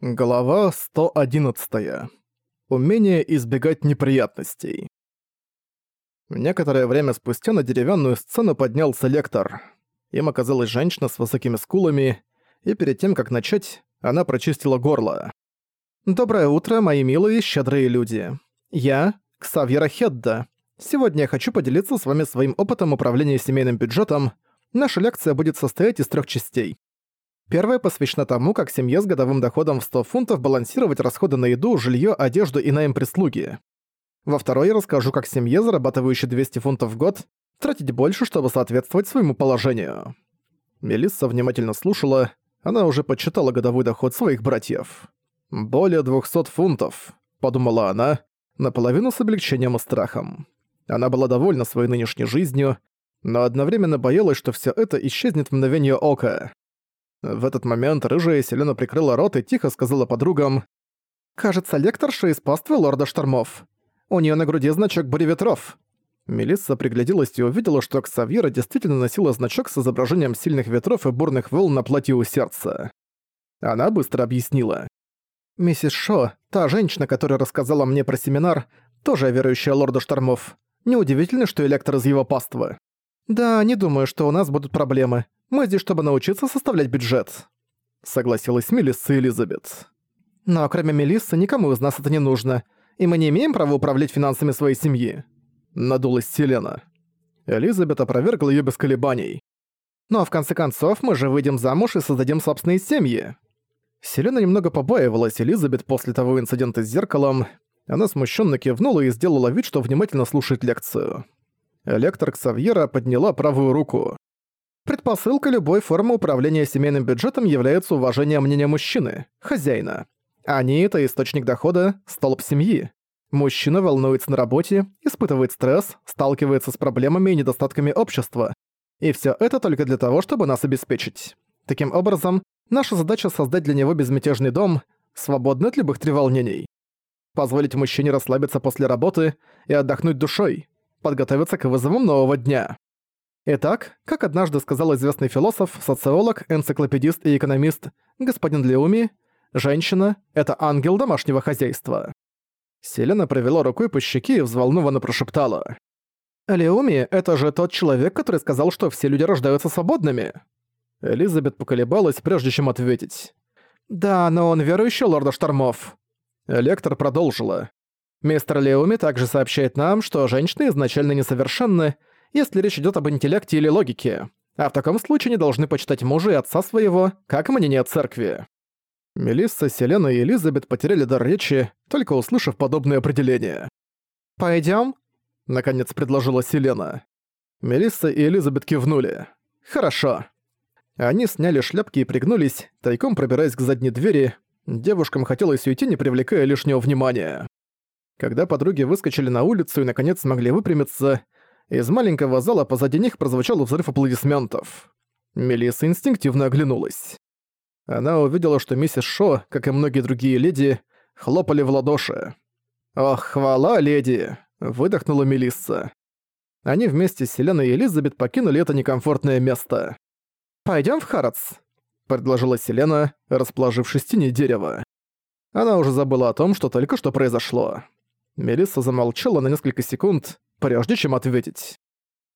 Глава 111. Умение избегать неприятностей. Некоторое время спустя на деревянную сцену поднялся лектор. Им оказалась женщина с высокими скулами, и перед тем, как начать, она прочистила горло. «Доброе утро, мои милые щедрые люди. Я — Ксавьера Хедда. Сегодня я хочу поделиться с вами своим опытом управления семейным бюджетом. Наша лекция будет состоять из трех частей. Первая посвящена тому, как семье с годовым доходом в 100 фунтов балансировать расходы на еду, жилье, одежду и найм прислуги. Во второй я расскажу, как семье, зарабатывающей 200 фунтов в год, тратить больше, чтобы соответствовать своему положению. Мелисса внимательно слушала, она уже подсчитала годовой доход своих братьев. «Более 200 фунтов», — подумала она, наполовину с облегчением и страхом. Она была довольна своей нынешней жизнью, но одновременно боялась, что все это исчезнет в мгновение ока. В этот момент рыжая Селена прикрыла рот и тихо сказала подругам «Кажется, лекторша из паствы лорда Штормов. У нее на груди значок бури ветров». Мелисса пригляделась и увидела, что Ксавьера действительно носила значок с изображением сильных ветров и бурных волн на платье у сердца. Она быстро объяснила. «Миссис Шо, та женщина, которая рассказала мне про семинар, тоже верующая лорда Штормов. Неудивительно, что и лектор из его паствы. Да, не думаю, что у нас будут проблемы. Мы здесь, чтобы научиться составлять бюджет», — согласилась Мелисса Элизабет. «Но кроме Мелиссы никому из нас это не нужно, и мы не имеем права управлять финансами своей семьи», — надулась Селена. Элизабет опровергла её без колебаний. «Но в конце концов мы же выйдем замуж и создадим собственные семьи». Селена немного побаивалась Элизабет после того инцидента с зеркалом. Она смущенно кивнула и сделала вид, что внимательно слушает лекцию. Лектор Ксавьера подняла правую руку. Предпосылка любой формы управления семейным бюджетом является уважение мнения мужчины, хозяина. Они — это источник дохода, столб семьи. Мужчина волнуется на работе, испытывает стресс, сталкивается с проблемами и недостатками общества. И всё это только для того, чтобы нас обеспечить. Таким образом, наша задача создать для него безмятежный дом, свободный от любых треволнений. Позволить мужчине расслабиться после работы и отдохнуть душой, подготовиться к вызовам нового дня. Итак, как однажды сказал известный философ, социолог, энциклопедист и экономист господин Леуми, женщина — это ангел домашнего хозяйства. Селена провела рукой по щеке и взволнованно прошептала. «Леуми — это же тот человек, который сказал, что все люди рождаются свободными». Элизабет поколебалась, прежде чем ответить. «Да, но он верующий лорда Штормов». Лектор продолжила. «Мистер Леуми также сообщает нам, что женщины изначально несовершенны, если речь идет об интеллекте или логике, а в таком случае не должны почитать мужа и отца своего, как мнение церкви. Мелисса, Селена и Элизабет потеряли дар речи, только услышав подобное определение. «Пойдём?» — наконец предложила Селена. Мелисса и Элизабет кивнули. «Хорошо». Они сняли шляпки и пригнулись, тайком пробираясь к задней двери. Девушкам хотелось уйти, не привлекая лишнего внимания. Когда подруги выскочили на улицу и наконец смогли выпрямиться, из маленького зала позади них прозвучал взрыв аплодисментов. Мелисса инстинктивно оглянулась. Она увидела, что миссис Шо, как и многие другие леди, хлопали в ладоши. «Ох, хвала, леди!» — выдохнула Мелисса. Они вместе с Селеной и Элизабет покинули это некомфортное место. «Пойдём в Харатс», — предложила Селена, расположившись в тени дерева. Она уже забыла о том, что только что произошло. Мелисса замолчала на несколько секунд, прежде чем ответить.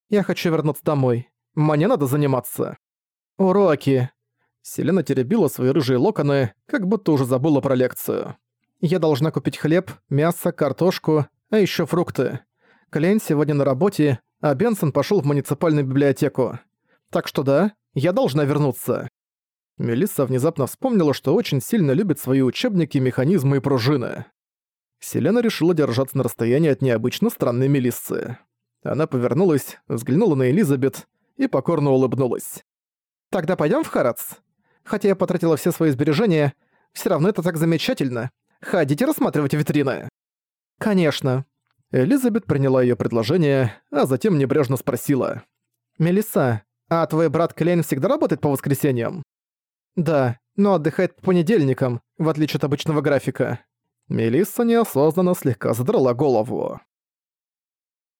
«Я хочу вернуться домой. Мне надо заниматься». «Уроки». Селена теребила свои рыжие локоны, как будто уже забыла про лекцию. «Я должна купить хлеб, мясо, картошку, а еще фрукты. Клейн сегодня на работе, а Бенсон пошел в муниципальную библиотеку. Так что да, я должна вернуться». Мелисса внезапно вспомнила, что очень сильно любит свои учебники, механизмы и пружины. Селена решила держаться на расстоянии от необычно странной Мелиссы. Она повернулась, взглянула на Элизабет и покорно улыбнулась. «Тогда пойдём в Харац? Хотя я потратила все свои сбережения, всё равно это так замечательно. Ходите рассматривать витрины». «Конечно». Элизабет приняла её предложение, а затем небрежно спросила. «Мелисса, а твой брат Клейн всегда работает по воскресеньям?» «Да, но отдыхает по понедельникам, в отличие от обычного графика. Мелисса неосознанно слегка задрала голову.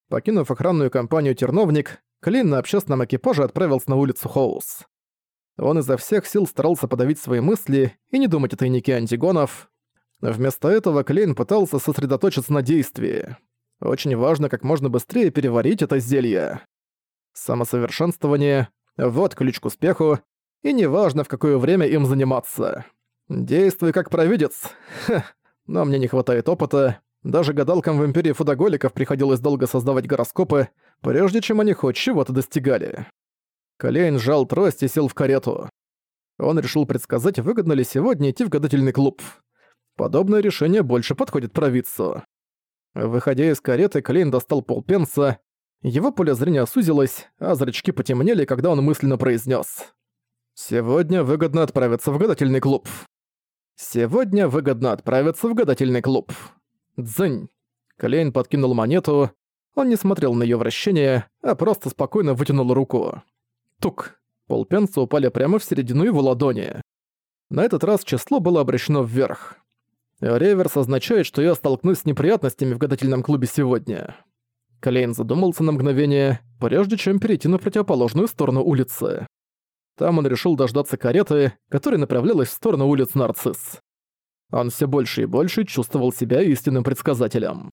Покинув охранную компанию «Терновник», Клин на общественном экипаже отправился на улицу Хоус. Он изо всех сил старался подавить свои мысли и не думать о тайнике антигонов. Вместо этого Клейн пытался сосредоточиться на действии. Очень важно как можно быстрее переварить это зелье. Самосовершенствование — вот ключ к успеху, и неважно, в какое время им заниматься. Действуй как провидец. Ха, но мне не хватает опыта. Даже гадалкам в Империи Фудоголиков приходилось долго создавать гороскопы, прежде чем они хоть чего-то достигали. Колейн сжал трость и сел в карету. Он решил предсказать, выгодно ли сегодня идти в гадательный клуб. Подобное решение больше подходит провидцу. Выходя из кареты, Клейн достал полпенса. Его поле зрения сузилось, а зрачки потемнели, когда он мысленно произнес: «Сегодня выгодно отправиться в гадательный клуб». «Сегодня выгодно отправиться в гадательный клуб». Дзынь. Клейн подкинул монету. Он не смотрел на ее вращение, а просто спокойно вытянул руку. Тук. Полпенса упали прямо в середину его ладони. На этот раз число было обращено вверх. Реверс означает, что я столкнусь с неприятностями в гадательном клубе сегодня. Клейн задумался на мгновение, прежде чем перейти на противоположную сторону улицы. Там он решил дождаться кареты, которая направлялась в сторону улиц Нарцисс. Он все больше и больше чувствовал себя истинным предсказателем.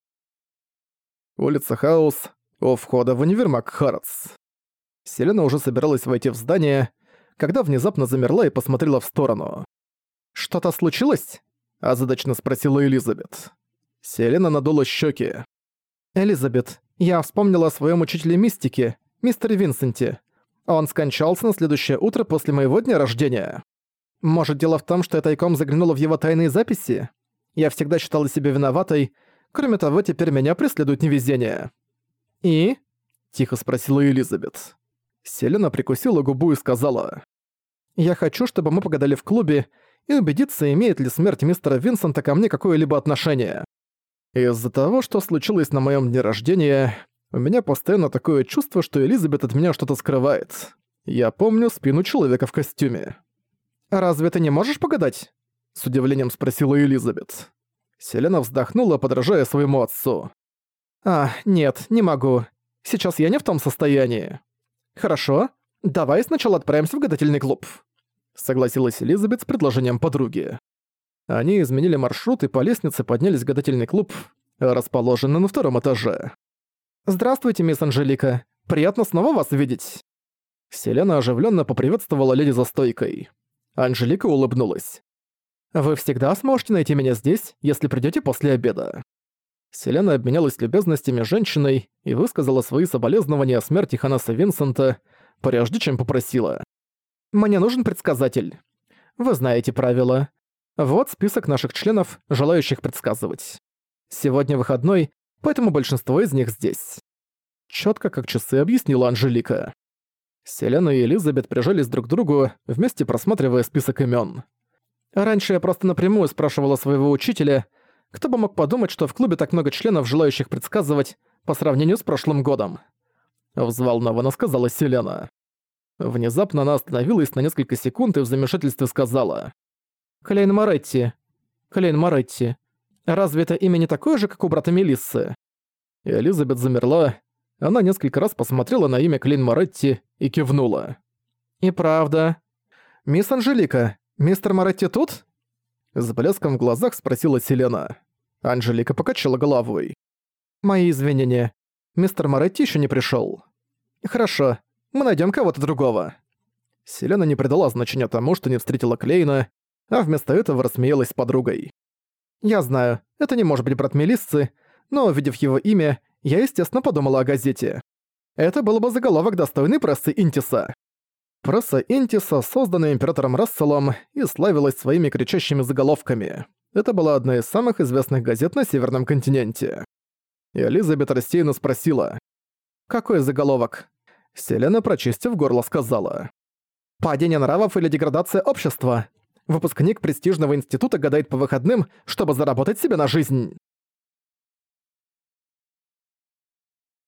Улица Хаус, у входа в универмаг Харатс. Селена уже собиралась войти в здание, когда внезапно замерла и посмотрела в сторону. «Что-то случилось?» – озадачно спросила Элизабет. Селена надула щеки. «Элизабет, я вспомнила о своем учителе мистики, мистере Винсенте. Он скончался на следующее утро после моего дня рождения. Может, дело в том, что я тайком заглянула в его тайные записи? Я всегда считала себя виноватой. Кроме того, теперь меня преследует невезение». «И?» – тихо спросила Элизабет. Селена прикусила губу и сказала. «Я хочу, чтобы мы погадали в клубе и убедиться, имеет ли смерть мистера Винсента ко мне какое-либо отношение. Из-за того, что случилось на моем дне рождения, у меня постоянно такое чувство, что Элизабет от меня что-то скрывает. Я помню спину человека в костюме. «Разве ты не можешь погадать?» — с удивлением спросила Элизабет. Селена вздохнула, подражая своему отцу. «А, нет, не могу. Сейчас я не в том состоянии». «Хорошо. Давай сначала отправимся в гадательный клуб», — согласилась Элизабет с предложением подруги. Они изменили маршрут и по лестнице поднялись в гадательный клуб, расположенный на втором этаже. «Здравствуйте, мисс Анжелика. Приятно снова вас видеть». Селена оживленно поприветствовала леди за стойкой. Анжелика улыбнулась. «Вы всегда сможете найти меня здесь, если придете после обеда». Селена обменялась любезностями с женщиной и высказала свои соболезнования о смерти Ханаса Винсента, прежде чем попросила. «Мне нужен предсказатель. Вы знаете правила. Вот список наших членов, желающих предсказывать. Сегодня выходной, поэтому большинство из них здесь». Чётко как часы объяснила Анжелика. Селена и Элизабет прижались друг к другу, вместе просматривая список имён. Раньше я просто напрямую спрашивала своего учителя, кто бы мог подумать, что в клубе так много членов, желающих предсказывать, по сравнению с прошлым годом. Взволнованно сказала Селена. Внезапно она остановилась на несколько секунд и в замешательстве сказала. «Клейн Моретти. Клейн Моретти. Разве это имя не такое же, как у брата Мелиссы?» Элизабет замерла. Она несколько раз посмотрела на имя Клейн Моретти и кивнула. «И правда. Мисс Анжелика, мистер Моретти тут?» С блеском в глазах спросила Селена. Анжелика покачала головой. «Мои извинения. Мистер Моретти еще не пришел. «Хорошо, мы найдем кого-то другого». Селена не придала значения тому, что не встретила Клейна, а вместо этого рассмеялась с подругой. «Я знаю, это не может быть брат Мелиссы, но, увидев его имя, я, естественно, подумала о газете. Это был бы заголовок достойный прессы Интиса. Пресса Интиса, созданная императором Расселом, и славилась своими кричащими заголовками. Это была одна из самых известных газет на Северном континенте. И Элизабет рассеянно спросила. «Какой заголовок?» Селена, прочистив горло, сказала. «Падение нравов или деградация общества? Выпускник престижного института гадает по выходным, чтобы заработать себе на жизнь».